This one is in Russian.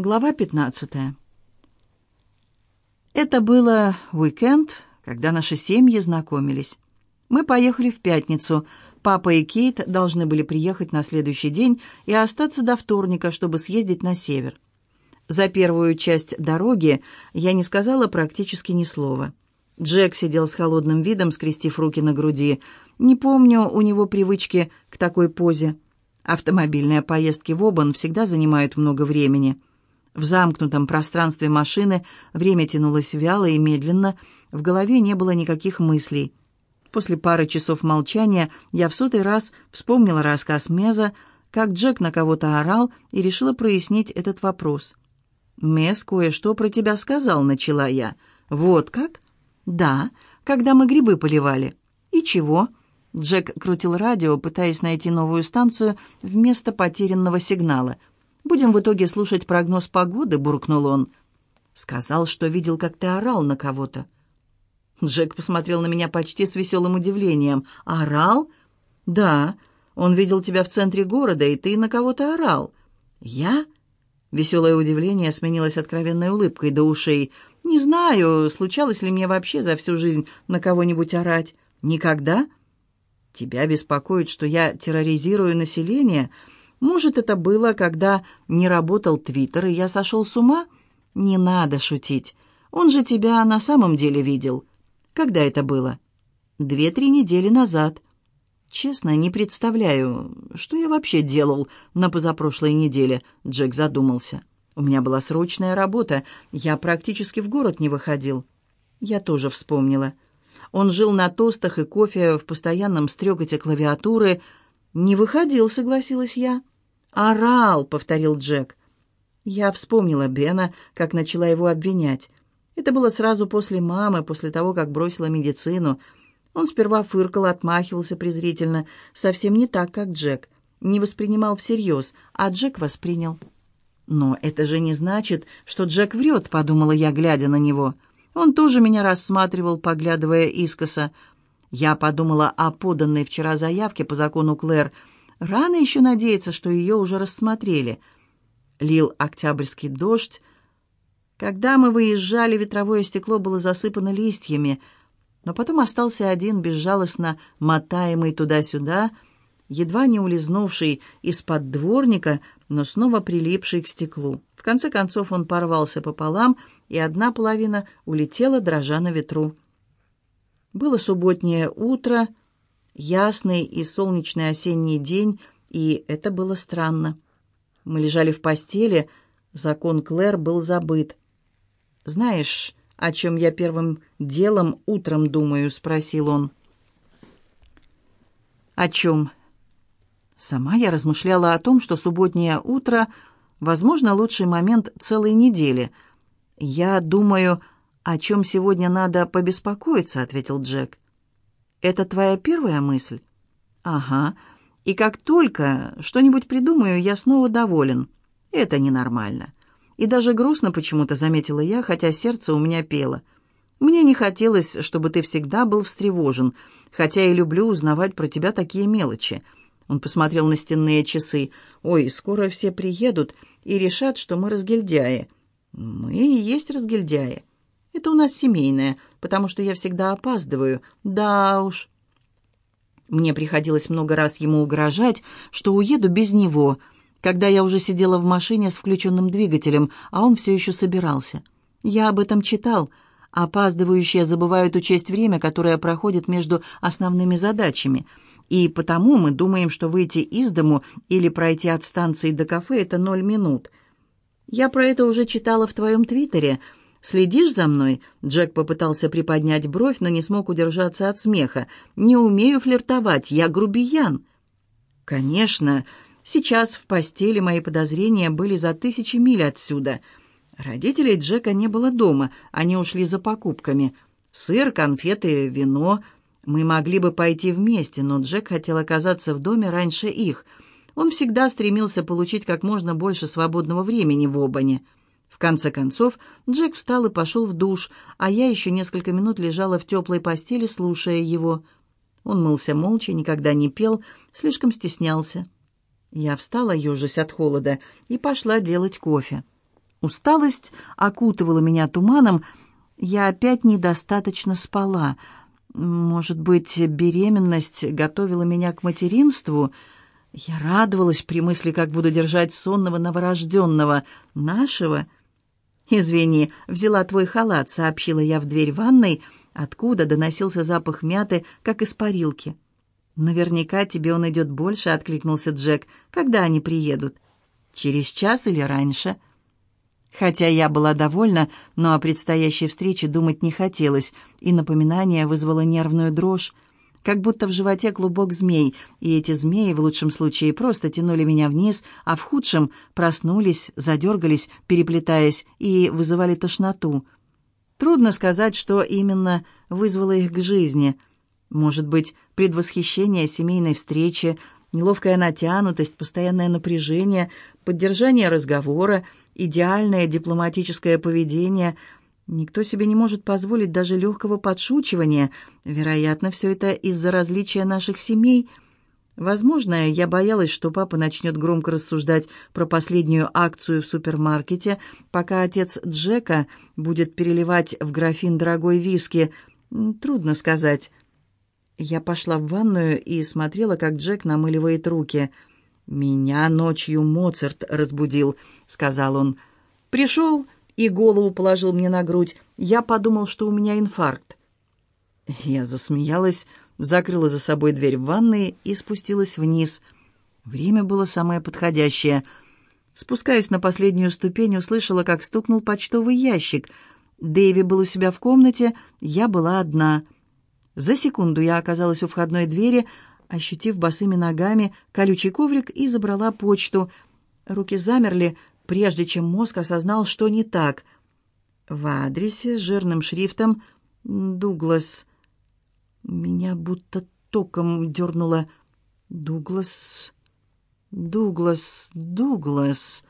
Глава 15. Это было уикенд, когда наши семьи знакомились. Мы поехали в пятницу. Папа и Кейт должны были приехать на следующий день и остаться до вторника, чтобы съездить на север. За первую часть дороги я не сказала практически ни слова. Джек сидел с холодным видом, скрестив руки на груди. Не помню у него привычки к такой позе. Автомобильные поездки в Обан всегда занимают много времени. В замкнутом пространстве машины время тянулось вяло и медленно, в голове не было никаких мыслей. После пары часов молчания я в сотый раз вспомнила рассказ Меза, как Джек на кого-то орал, и решила прояснить этот вопрос. «Мез кое-что про тебя сказал», — начала я. «Вот как?» «Да, когда мы грибы поливали». «И чего?» Джек крутил радио, пытаясь найти новую станцию вместо потерянного сигнала — Будем в итоге слушать прогноз погоды», — буркнул он. «Сказал, что видел, как ты орал на кого-то». Джек посмотрел на меня почти с веселым удивлением. «Орал?» «Да, он видел тебя в центре города, и ты на кого-то орал». «Я?» Веселое удивление сменилось откровенной улыбкой до ушей. «Не знаю, случалось ли мне вообще за всю жизнь на кого-нибудь орать. Никогда?» «Тебя беспокоит, что я терроризирую население?» Может, это было, когда не работал Твиттер, и я сошел с ума? Не надо шутить. Он же тебя на самом деле видел. Когда это было? Две-три недели назад. Честно, не представляю, что я вообще делал на позапрошлой неделе, Джек задумался. У меня была срочная работа, я практически в город не выходил. Я тоже вспомнила. Он жил на тостах и кофе в постоянном стрекоте клавиатуры. «Не выходил», — согласилась я. «Орал», — повторил Джек. Я вспомнила Бена, как начала его обвинять. Это было сразу после мамы, после того, как бросила медицину. Он сперва фыркал, отмахивался презрительно, совсем не так, как Джек. Не воспринимал всерьез, а Джек воспринял. «Но это же не значит, что Джек врет», — подумала я, глядя на него. Он тоже меня рассматривал, поглядывая искоса. Я подумала о поданной вчера заявке по закону Клэр — Рано еще надеяться, что ее уже рассмотрели. Лил октябрьский дождь. Когда мы выезжали, ветровое стекло было засыпано листьями, но потом остался один, безжалостно мотаемый туда-сюда, едва не улизнувший из-под дворника, но снова прилипший к стеклу. В конце концов он порвался пополам, и одна половина улетела, дрожа на ветру. Было субботнее утро — Ясный и солнечный осенний день, и это было странно. Мы лежали в постели, закон Клэр был забыт. «Знаешь, о чем я первым делом утром думаю?» — спросил он. «О чем?» Сама я размышляла о том, что субботнее утро, возможно, лучший момент целой недели. «Я думаю, о чем сегодня надо побеспокоиться», — ответил Джек. «Это твоя первая мысль?» «Ага. И как только что-нибудь придумаю, я снова доволен. Это ненормально. И даже грустно почему-то заметила я, хотя сердце у меня пело. Мне не хотелось, чтобы ты всегда был встревожен, хотя и люблю узнавать про тебя такие мелочи». Он посмотрел на стенные часы. «Ой, скоро все приедут и решат, что мы разгильдяи». «Мы и есть разгильдяи. Это у нас семейное, потому что я всегда опаздываю. Да уж. Мне приходилось много раз ему угрожать, что уеду без него, когда я уже сидела в машине с включенным двигателем, а он все еще собирался. Я об этом читал. Опаздывающие забывают учесть время, которое проходит между основными задачами. И потому мы думаем, что выйти из дому или пройти от станции до кафе – это ноль минут. Я про это уже читала в твоем твиттере – «Следишь за мной?» Джек попытался приподнять бровь, но не смог удержаться от смеха. «Не умею флиртовать, я грубиян». «Конечно. Сейчас в постели мои подозрения были за тысячи миль отсюда. Родителей Джека не было дома, они ушли за покупками. Сыр, конфеты, вино. Мы могли бы пойти вместе, но Джек хотел оказаться в доме раньше их. Он всегда стремился получить как можно больше свободного времени в Обане». В конце концов, Джек встал и пошел в душ, а я еще несколько минут лежала в теплой постели, слушая его. Он мылся молча, никогда не пел, слишком стеснялся. Я встала, ежась от холода, и пошла делать кофе. Усталость окутывала меня туманом. Я опять недостаточно спала. Может быть, беременность готовила меня к материнству? Я радовалась при мысли, как буду держать сонного новорожденного, нашего. «Извини, взяла твой халат», — сообщила я в дверь ванной, откуда доносился запах мяты, как из парилки. «Наверняка тебе он идет больше», — откликнулся Джек. «Когда они приедут?» «Через час или раньше?» Хотя я была довольна, но о предстоящей встрече думать не хотелось, и напоминание вызвало нервную дрожь, как будто в животе клубок змей, и эти змеи в лучшем случае просто тянули меня вниз, а в худшем проснулись, задергались, переплетаясь, и вызывали тошноту. Трудно сказать, что именно вызвало их к жизни. Может быть, предвосхищение семейной встречи, неловкая натянутость, постоянное напряжение, поддержание разговора, идеальное дипломатическое поведение. Никто себе не может позволить даже легкого подшучивания. Вероятно, все это из-за различия наших семей. Возможно, я боялась, что папа начнет громко рассуждать про последнюю акцию в супермаркете, пока отец Джека будет переливать в графин дорогой виски. Трудно сказать. Я пошла в ванную и смотрела, как Джек намыливает руки. «Меня ночью Моцарт разбудил», — сказал он. «Пришел и голову положил мне на грудь. Я подумал, что у меня инфаркт». Я засмеялась, закрыла за собой дверь в ванной и спустилась вниз. Время было самое подходящее. Спускаясь на последнюю ступень, услышала, как стукнул почтовый ящик. Дэви был у себя в комнате, я была одна — за секунду я оказалась у входной двери, ощутив босыми ногами колючий коврик и забрала почту. Руки замерли, прежде чем мозг осознал, что не так. В адресе жирным шрифтом «Дуглас». Меня будто током дернуло. «Дуглас, Дуглас, Дуглас».